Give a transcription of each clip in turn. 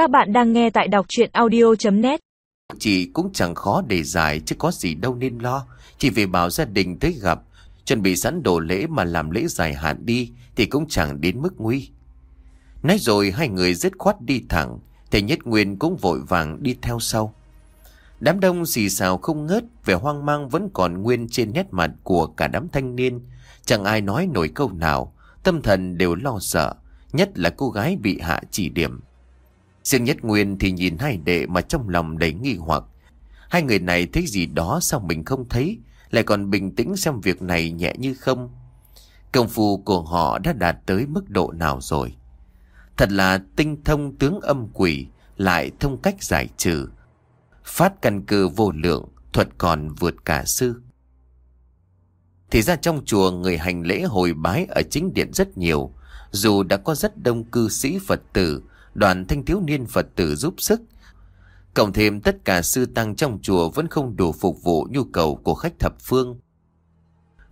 Các bạn đang nghe tại đọc chuyện audio.net Chị cũng chẳng khó để giải chứ có gì đâu nên lo. Chỉ vì bảo gia đình tới gặp, chuẩn bị sẵn đồ lễ mà làm lễ dài hạn đi thì cũng chẳng đến mức nguy. Nói rồi hai người dứt khoát đi thẳng, thầy Nhất Nguyên cũng vội vàng đi theo sau. Đám đông xì xào không ngớt, vẻ hoang mang vẫn còn nguyên trên nét mặt của cả đám thanh niên. Chẳng ai nói nổi câu nào, tâm thần đều lo sợ, nhất là cô gái bị hạ chỉ điểm. Riêng Nhất Nguyên thì nhìn hai đệ mà trong lòng đầy nghi hoặc. Hai người này thấy gì đó sao mình không thấy, lại còn bình tĩnh xem việc này nhẹ như không. Công phu của họ đã đạt tới mức độ nào rồi. Thật là tinh thông tướng âm quỷ, lại thông cách giải trừ. Phát căn cơ vô lượng, thuật còn vượt cả sư. Thì ra trong chùa người hành lễ hồi bái ở chính điện rất nhiều, dù đã có rất đông cư sĩ Phật tử, đoàn thanh thiếu niên Phật tử giúp sức. Cộng thêm tất cả sư tăng trong chùa vẫn không đủ phục vụ nhu cầu của khách thập phương.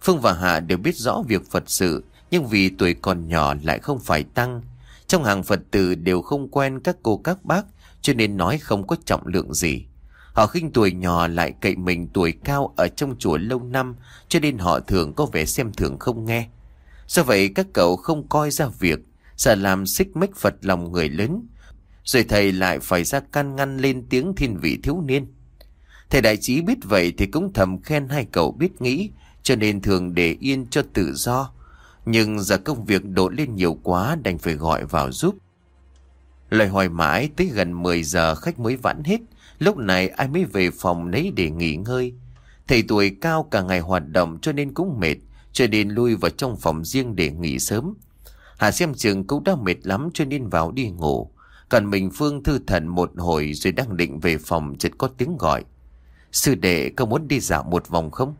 Phương và Hạ đều biết rõ việc Phật sự, nhưng vì tuổi còn nhỏ lại không phải tăng. Trong hàng Phật tử đều không quen các cô các bác, cho nên nói không có trọng lượng gì. Họ khinh tuổi nhỏ lại cậy mình tuổi cao ở trong chùa lâu năm, cho nên họ thường có vẻ xem thường không nghe. Do vậy các cậu không coi ra việc, sợ làm xích mích Phật lòng người lớn. Rồi thầy lại phải ra can ngăn lên tiếng thiên vị thiếu niên. Thầy đại trí biết vậy thì cũng thầm khen hai cậu biết nghĩ, cho nên thường để yên cho tự do. Nhưng giờ công việc đổ lên nhiều quá đành phải gọi vào giúp. Lời hỏi mãi tới gần 10 giờ khách mới vãn hết. Lúc này ai mới về phòng lấy để nghỉ ngơi. Thầy tuổi cao cả ngày hoạt động cho nên cũng mệt, cho nên lui vào trong phòng riêng để nghỉ sớm. Hà xem chừng cũng đã mệt lắm cho nên vào đi ngủ. Còn mình Phương thư thần một hồi rồi đang định về phòng chợt có tiếng gọi. Sư đệ có muốn đi dạo một vòng không?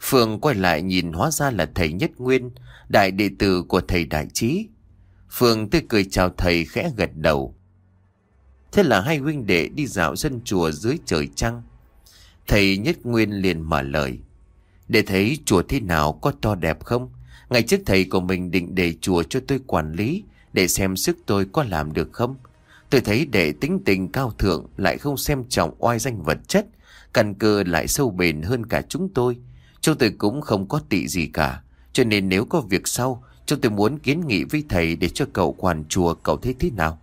Phương quay lại nhìn hóa ra là thầy Nhất Nguyên, đại đệ tử của thầy Đại Trí. Phương tươi cười chào thầy khẽ gật đầu. Thế là hai huynh đệ đi dạo sân chùa dưới trời trăng. Thầy Nhất Nguyên liền mở lời. Để thấy chùa thế nào có to đẹp không? Ngày trước thầy của mình định để chùa cho tôi quản lý, để xem sức tôi có làm được không? Tôi thấy để tính tình cao thượng lại không xem trọng oai danh vật chất, căn cơ lại sâu bền hơn cả chúng tôi. Chúng tôi cũng không có tị gì cả, cho nên nếu có việc sau, chúng tôi muốn kiến nghị với thầy để cho cậu quản chùa cậu thấy thế nào?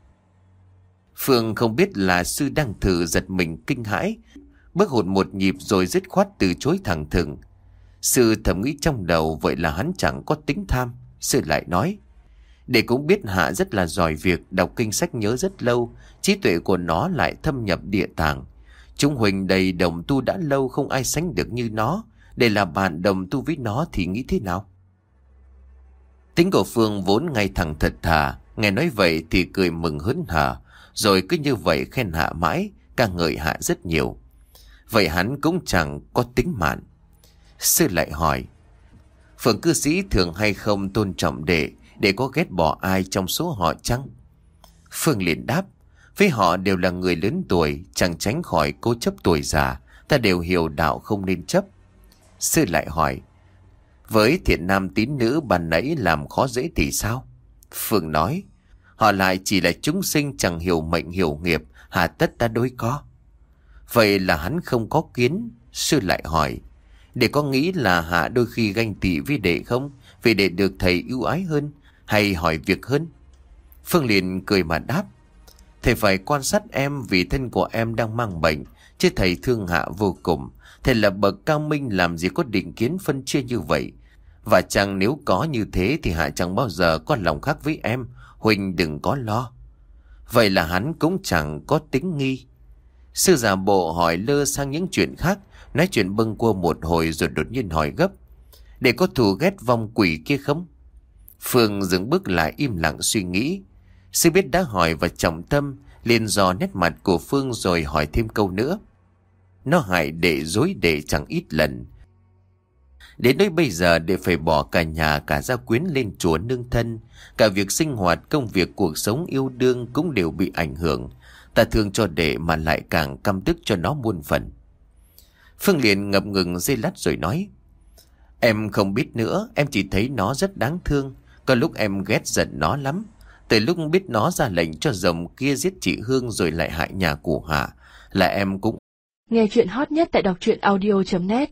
Phương không biết là sư đang thử giật mình kinh hãi, bước hụt một nhịp rồi dứt khoát từ chối thẳng thừng. Sư thầm nghĩ trong đầu vậy là hắn chẳng có tính tham. Sư lại nói. Để cũng biết Hạ rất là giỏi việc, đọc kinh sách nhớ rất lâu. Trí tuệ của nó lại thâm nhập địa tàng. Chúng Huỳnh đầy đồng tu đã lâu, không ai sánh được như nó. Để là bạn đồng tu với nó thì nghĩ thế nào? Tính của Phương vốn ngay thẳng thật thà. Nghe nói vậy thì cười mừng hớn hở. Rồi cứ như vậy khen Hạ mãi. ca ngợi Hạ rất nhiều. Vậy hắn cũng chẳng có tính mạn. Sư lại hỏi, Phượng cư sĩ thường hay không tôn trọng đệ Để có ghét bỏ ai trong số họ chăng? Phương liền đáp, Với họ đều là người lớn tuổi, Chẳng tránh khỏi cố chấp tuổi già, Ta đều hiểu đạo không nên chấp. Sư lại hỏi, Với thiện nam tín nữ bàn nãy làm khó dễ thì sao? Phương nói, Họ lại chỉ là chúng sinh chẳng hiểu mệnh hiểu nghiệp, Hà tất ta đối có. Vậy là hắn không có kiến? Sư lại hỏi để có nghĩ là Hạ đôi khi ganh tị với đệ không? Vì để được thầy ưu ái hơn hay hỏi việc hơn? Phương liền cười mà đáp. Thầy phải quan sát em vì thân của em đang mang bệnh, chứ thầy thương Hạ vô cùng. Thầy là bậc cao minh làm gì có định kiến phân chia như vậy. Và chẳng nếu có như thế thì Hạ chẳng bao giờ có lòng khác với em. Huỳnh đừng có lo. Vậy là hắn cũng chẳng có tính nghi. Sư giả bộ hỏi lơ sang những chuyện khác Nói chuyện bâng qua một hồi rồi đột nhiên hỏi gấp. Để có thù ghét vong quỷ kia không? Phương dừng bước lại im lặng suy nghĩ. Sư biết đã hỏi và trọng tâm, liền dò nét mặt của Phương rồi hỏi thêm câu nữa. Nó hại để dối để chẳng ít lần. Đến nơi bây giờ để phải bỏ cả nhà cả gia quyến lên chùa nương thân. Cả việc sinh hoạt, công việc, cuộc sống yêu đương cũng đều bị ảnh hưởng. Ta thương cho đệ mà lại càng căm tức cho nó muôn phần. Phương liền ngập ngừng dây lát rồi nói. Em không biết nữa, em chỉ thấy nó rất đáng thương. Có lúc em ghét giận nó lắm. Từ lúc biết nó ra lệnh cho rồng kia giết chị Hương rồi lại hại nhà của Hạ, là em cũng Nghe chuyện hot nhất tại đọc truyện audio.net